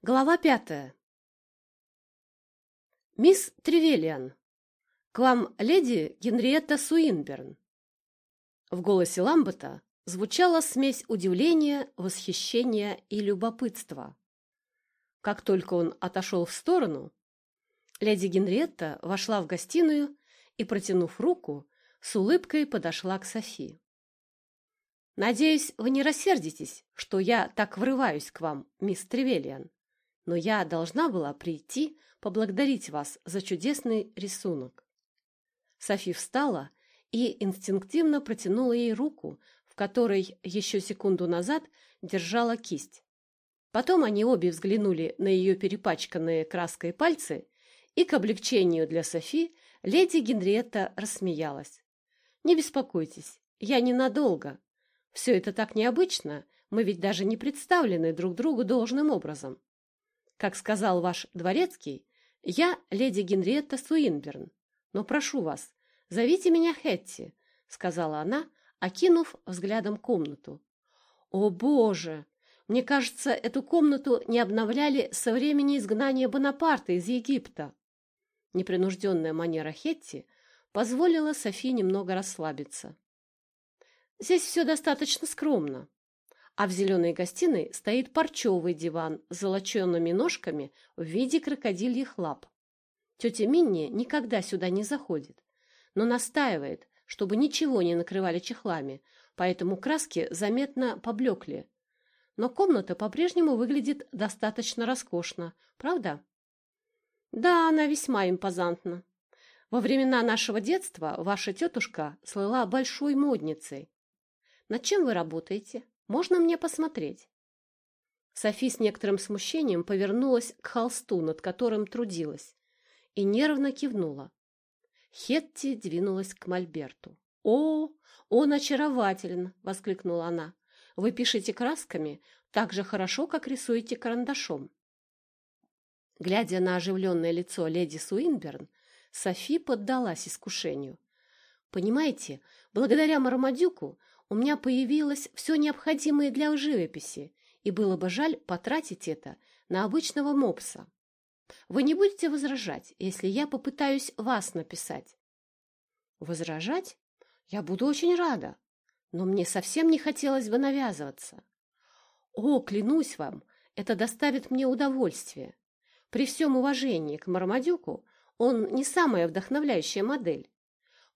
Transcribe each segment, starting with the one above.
Глава пятая. Мисс Тревелиан, к вам леди Генриетта Суинберн. В голосе Ламбета звучала смесь удивления, восхищения и любопытства. Как только он отошел в сторону, леди Генриетта вошла в гостиную и, протянув руку, с улыбкой подошла к Софи. «Надеюсь, вы не рассердитесь, что я так врываюсь к вам, мисс Тревелиан но я должна была прийти поблагодарить вас за чудесный рисунок. Софи встала и инстинктивно протянула ей руку, в которой еще секунду назад держала кисть. Потом они обе взглянули на ее перепачканные краской пальцы, и к облегчению для Софи леди Генриетта рассмеялась. «Не беспокойтесь, я ненадолго. Все это так необычно, мы ведь даже не представлены друг другу должным образом. Как сказал ваш дворецкий, я леди Генриетта Суинберн, но прошу вас, зовите меня Хетти, сказала она, окинув взглядом комнату. О, боже! Мне кажется, эту комнату не обновляли со времени изгнания Бонапарта из Египта. Непринужденная манера Хетти позволила Софи немного расслабиться. Здесь все достаточно скромно а в зеленой гостиной стоит парчевый диван с золоченными ножками в виде крокодильих лап. Тетя Минни никогда сюда не заходит, но настаивает, чтобы ничего не накрывали чехлами, поэтому краски заметно поблекли. Но комната по-прежнему выглядит достаточно роскошно, правда? Да, она весьма импозантна. Во времена нашего детства ваша тетушка слыла большой модницей. Над чем вы работаете? Можно мне посмотреть?» Софи с некоторым смущением повернулась к холсту, над которым трудилась, и нервно кивнула. Хетти двинулась к Мольберту. «О, он очарователен!» — воскликнула она. «Вы пишете красками так же хорошо, как рисуете карандашом». Глядя на оживленное лицо леди Суинберн, Софи поддалась искушению. «Понимаете, благодаря Мармадюку у меня появилось все необходимое для живописи, и было бы жаль потратить это на обычного мопса. Вы не будете возражать, если я попытаюсь вас написать? Возражать? Я буду очень рада, но мне совсем не хотелось бы навязываться. О, клянусь вам, это доставит мне удовольствие. При всем уважении к Мармадюку он не самая вдохновляющая модель.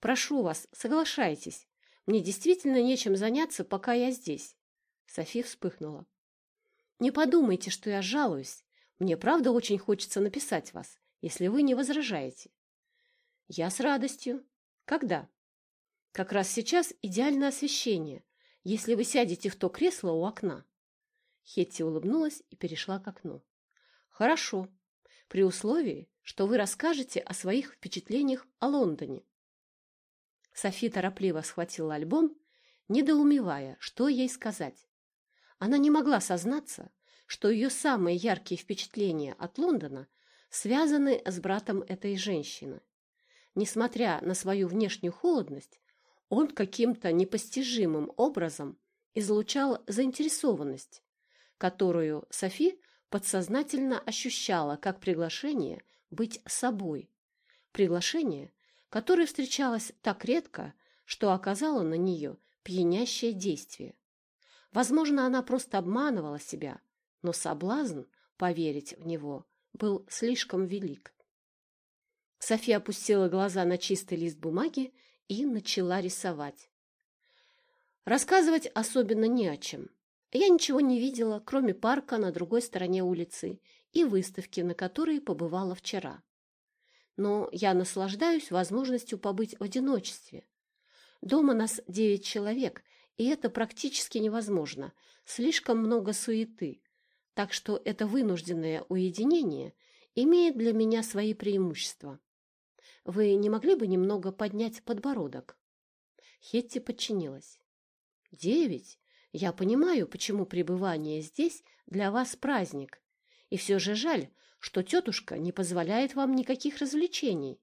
Прошу вас, соглашайтесь, мне действительно нечем заняться, пока я здесь. Софи вспыхнула. Не подумайте, что я жалуюсь. Мне правда очень хочется написать вас, если вы не возражаете. Я с радостью. Когда? Как раз сейчас идеальное освещение, если вы сядете в то кресло у окна. Хетти улыбнулась и перешла к окну. Хорошо, при условии, что вы расскажете о своих впечатлениях о Лондоне. Софи торопливо схватила альбом, недоумевая, что ей сказать. Она не могла сознаться, что ее самые яркие впечатления от Лондона связаны с братом этой женщины. Несмотря на свою внешнюю холодность, он каким-то непостижимым образом излучал заинтересованность, которую Софи подсознательно ощущала как приглашение быть собой, приглашение, которая встречалась так редко, что оказала на нее пьянящее действие. Возможно, она просто обманывала себя, но соблазн поверить в него был слишком велик. София опустила глаза на чистый лист бумаги и начала рисовать. Рассказывать особенно не о чем. Я ничего не видела, кроме парка на другой стороне улицы и выставки, на которой побывала вчера но я наслаждаюсь возможностью побыть в одиночестве. Дома нас девять человек, и это практически невозможно. Слишком много суеты. Так что это вынужденное уединение имеет для меня свои преимущества. Вы не могли бы немного поднять подбородок? Хетти подчинилась. Девять? Я понимаю, почему пребывание здесь для вас праздник. И все же жаль, что тетушка не позволяет вам никаких развлечений.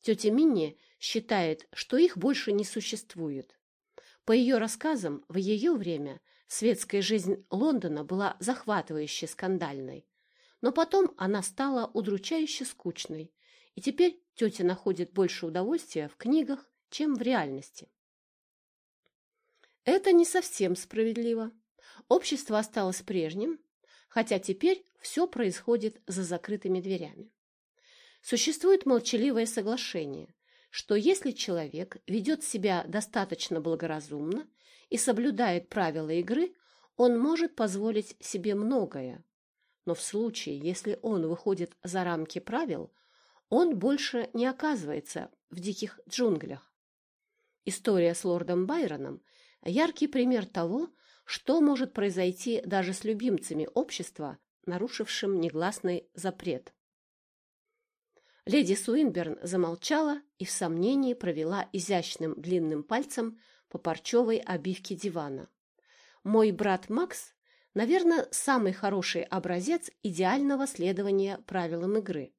Тетя Минни считает, что их больше не существует. По ее рассказам, в ее время светская жизнь Лондона была захватывающе скандальной, но потом она стала удручающе скучной, и теперь тетя находит больше удовольствия в книгах, чем в реальности. Это не совсем справедливо. Общество осталось прежним, хотя теперь все происходит за закрытыми дверями. Существует молчаливое соглашение, что если человек ведет себя достаточно благоразумно и соблюдает правила игры, он может позволить себе многое. Но в случае, если он выходит за рамки правил, он больше не оказывается в диких джунглях. История с лордом Байроном – яркий пример того, что может произойти даже с любимцами общества, нарушившим негласный запрет. Леди Суинберн замолчала и в сомнении провела изящным длинным пальцем по парчевой обивке дивана. Мой брат Макс, наверное, самый хороший образец идеального следования правилам игры.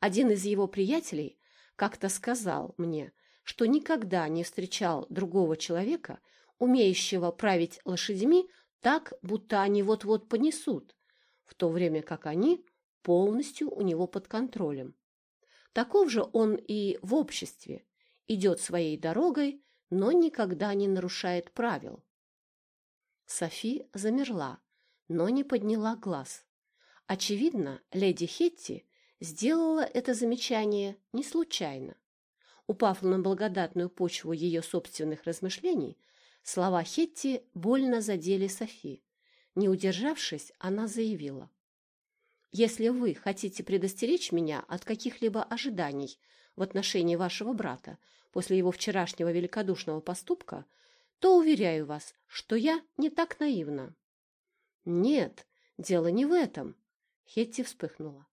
Один из его приятелей как-то сказал мне, что никогда не встречал другого человека, умеющего править лошадьми так, будто они вот-вот понесут, в то время как они полностью у него под контролем. Таков же он и в обществе, идет своей дорогой, но никогда не нарушает правил. Софи замерла, но не подняла глаз. Очевидно, леди Хетти сделала это замечание не случайно. Упав на благодатную почву ее собственных размышлений, слова Хетти больно задели Софи. Не удержавшись, она заявила. Если вы хотите предостеречь меня от каких-либо ожиданий в отношении вашего брата после его вчерашнего великодушного поступка, то уверяю вас, что я не так наивна. Нет, дело не в этом. Хетти вспыхнула.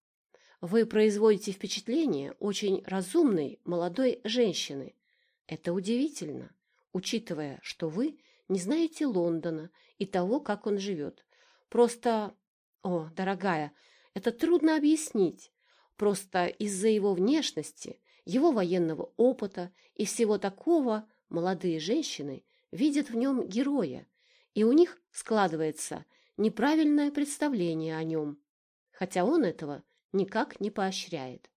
Вы производите впечатление очень разумной молодой женщины. Это удивительно, учитывая, что вы не знаете Лондона и того, как он живет. Просто... О, дорогая, это трудно объяснить. Просто из-за его внешности, его военного опыта и всего такого молодые женщины видят в нем героя, и у них складывается неправильное представление о нем, хотя он этого никак не поощряет.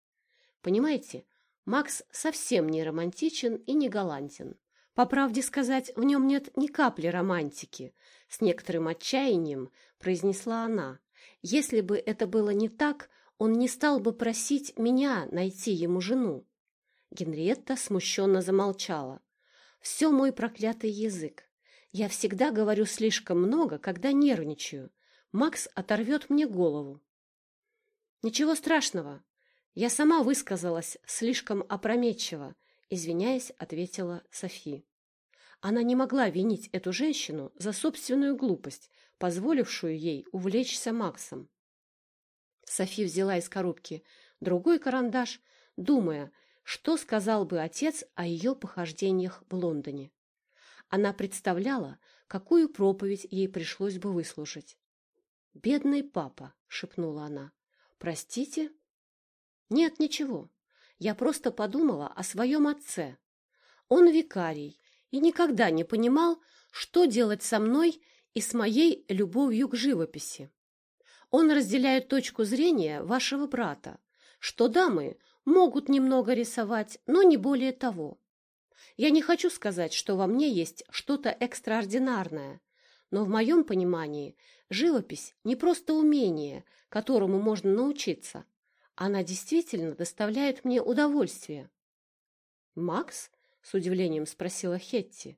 Понимаете, Макс совсем не романтичен и не галантен. По правде сказать, в нем нет ни капли романтики, с некоторым отчаянием произнесла она, если бы это было не так, он не стал бы просить меня найти ему жену. Генриетта смущенно замолчала. Все мой проклятый язык. Я всегда говорю слишком много, когда нервничаю. Макс оторвет мне голову. Ничего страшного. Я сама высказалась слишком опрометчиво, извиняясь, ответила Софи. Она не могла винить эту женщину за собственную глупость, позволившую ей увлечься Максом. Софи взяла из коробки другой карандаш, думая, что сказал бы отец о ее похождениях в Лондоне. Она представляла, какую проповедь ей пришлось бы выслушать. «Бедный папа», — шепнула она, — «простите?» «Нет, ничего. Я просто подумала о своем отце. Он викарий и никогда не понимал, что делать со мной и с моей любовью к живописи. Он разделяет точку зрения вашего брата, что дамы могут немного рисовать, но не более того. Я не хочу сказать, что во мне есть что-то экстраординарное, но в моем понимании живопись не просто умение, которому можно научиться. Она действительно доставляет мне удовольствие. «Макс?» — с удивлением спросила Хетти.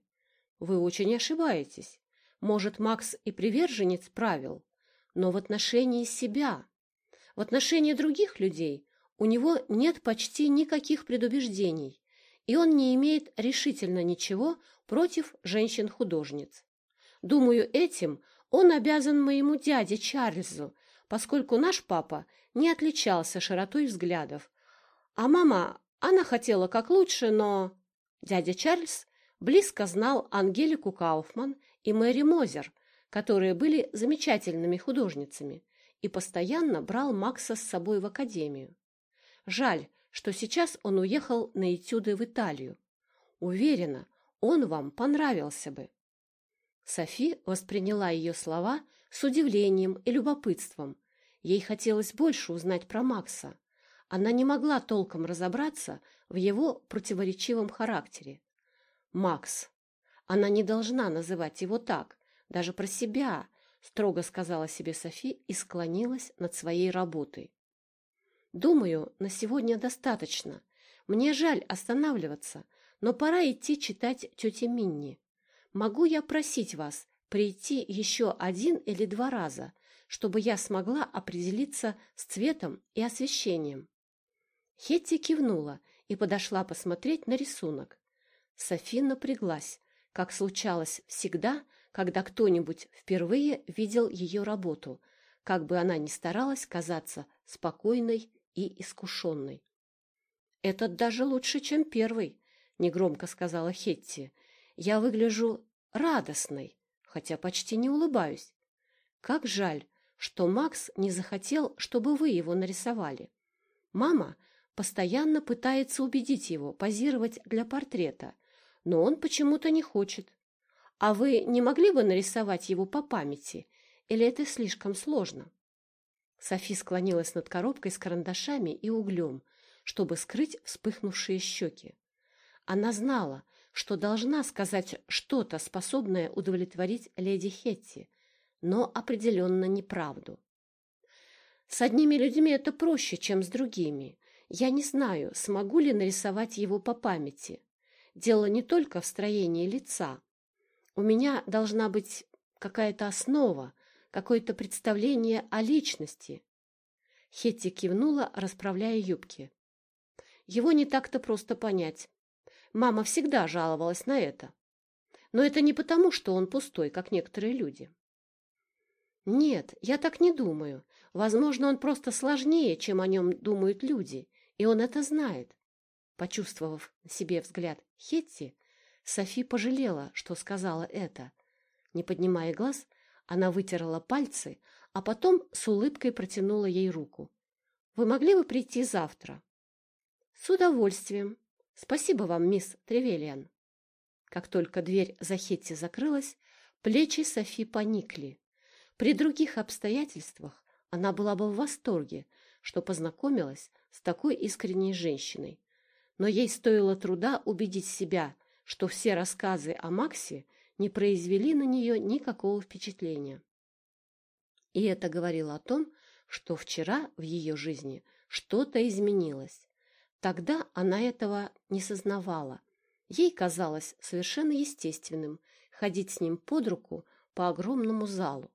«Вы очень ошибаетесь. Может, Макс и приверженец правил, но в отношении себя, в отношении других людей у него нет почти никаких предубеждений, и он не имеет решительно ничего против женщин-художниц. Думаю, этим он обязан моему дяде Чарльзу, поскольку наш папа не отличался широтой взглядов. А мама, она хотела как лучше, но... Дядя Чарльз близко знал Ангелику Кауфман и Мэри Мозер, которые были замечательными художницами, и постоянно брал Макса с собой в академию. Жаль, что сейчас он уехал на этюды в Италию. Уверена, он вам понравился бы. Софи восприняла ее слова с удивлением и любопытством. Ей хотелось больше узнать про Макса. Она не могла толком разобраться в его противоречивом характере. Макс. Она не должна называть его так, даже про себя, строго сказала себе Софи и склонилась над своей работой. Думаю, на сегодня достаточно. Мне жаль останавливаться, но пора идти читать тете Минни. Могу я просить вас прийти еще один или два раза, чтобы я смогла определиться с цветом и освещением?» Хетти кивнула и подошла посмотреть на рисунок. Софи напряглась, как случалось всегда, когда кто-нибудь впервые видел ее работу, как бы она ни старалась казаться спокойной и искушенной. «Этот даже лучше, чем первый», — негромко сказала Хетти. «Я выгляжу радостной, хотя почти не улыбаюсь. Как жаль, что Макс не захотел, чтобы вы его нарисовали. Мама постоянно пытается убедить его позировать для портрета, но он почему-то не хочет. А вы не могли бы нарисовать его по памяти, или это слишком сложно?» Софи склонилась над коробкой с карандашами и углем, чтобы скрыть вспыхнувшие щеки. Она знала, что должна сказать что-то, способное удовлетворить леди Хетти, но определенно неправду. С одними людьми это проще, чем с другими. Я не знаю, смогу ли нарисовать его по памяти. Дело не только в строении лица. У меня должна быть какая-то основа, какое-то представление о личности. Хетти кивнула, расправляя юбки. Его не так-то просто понять. Мама всегда жаловалась на это. Но это не потому, что он пустой, как некоторые люди. Нет, я так не думаю. Возможно, он просто сложнее, чем о нем думают люди, и он это знает. Почувствовав на себе взгляд Хетти, Софи пожалела, что сказала это. Не поднимая глаз, она вытерла пальцы, а потом с улыбкой протянула ей руку. «Вы могли бы прийти завтра?» «С удовольствием. Спасибо вам, мисс Тревелиан». Как только дверь за Хетти закрылась, плечи Софи поникли. При других обстоятельствах она была бы в восторге, что познакомилась с такой искренней женщиной. Но ей стоило труда убедить себя, что все рассказы о Максе не произвели на нее никакого впечатления. И это говорило о том, что вчера в ее жизни что-то изменилось. Тогда она этого не сознавала. Ей казалось совершенно естественным ходить с ним под руку по огромному залу.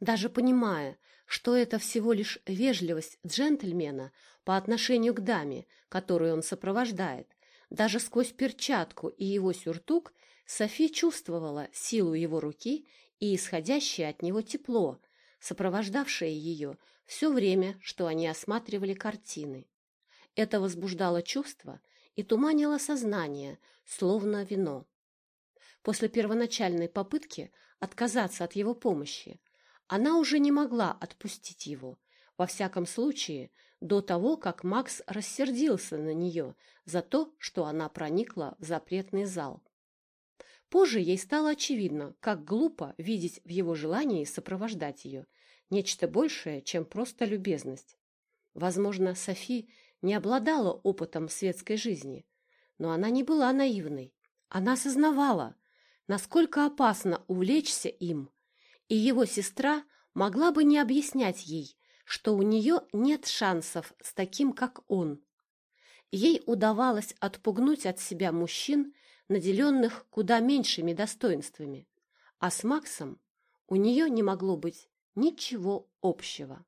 Даже понимая, что это всего лишь вежливость джентльмена по отношению к даме, которую он сопровождает, даже сквозь перчатку и его сюртук Софи чувствовала силу его руки и исходящее от него тепло, сопровождавшее ее все время, что они осматривали картины. Это возбуждало чувства и туманило сознание, словно вино. После первоначальной попытки отказаться от его помощи, она уже не могла отпустить его, во всяком случае, до того, как Макс рассердился на нее за то, что она проникла в запретный зал. Позже ей стало очевидно, как глупо видеть в его желании сопровождать ее нечто большее, чем просто любезность. Возможно, Софи не обладала опытом светской жизни, но она не была наивной. Она осознавала, насколько опасно увлечься им, и его сестра могла бы не объяснять ей, что у нее нет шансов с таким, как он. Ей удавалось отпугнуть от себя мужчин, наделенных куда меньшими достоинствами, а с Максом у нее не могло быть ничего общего.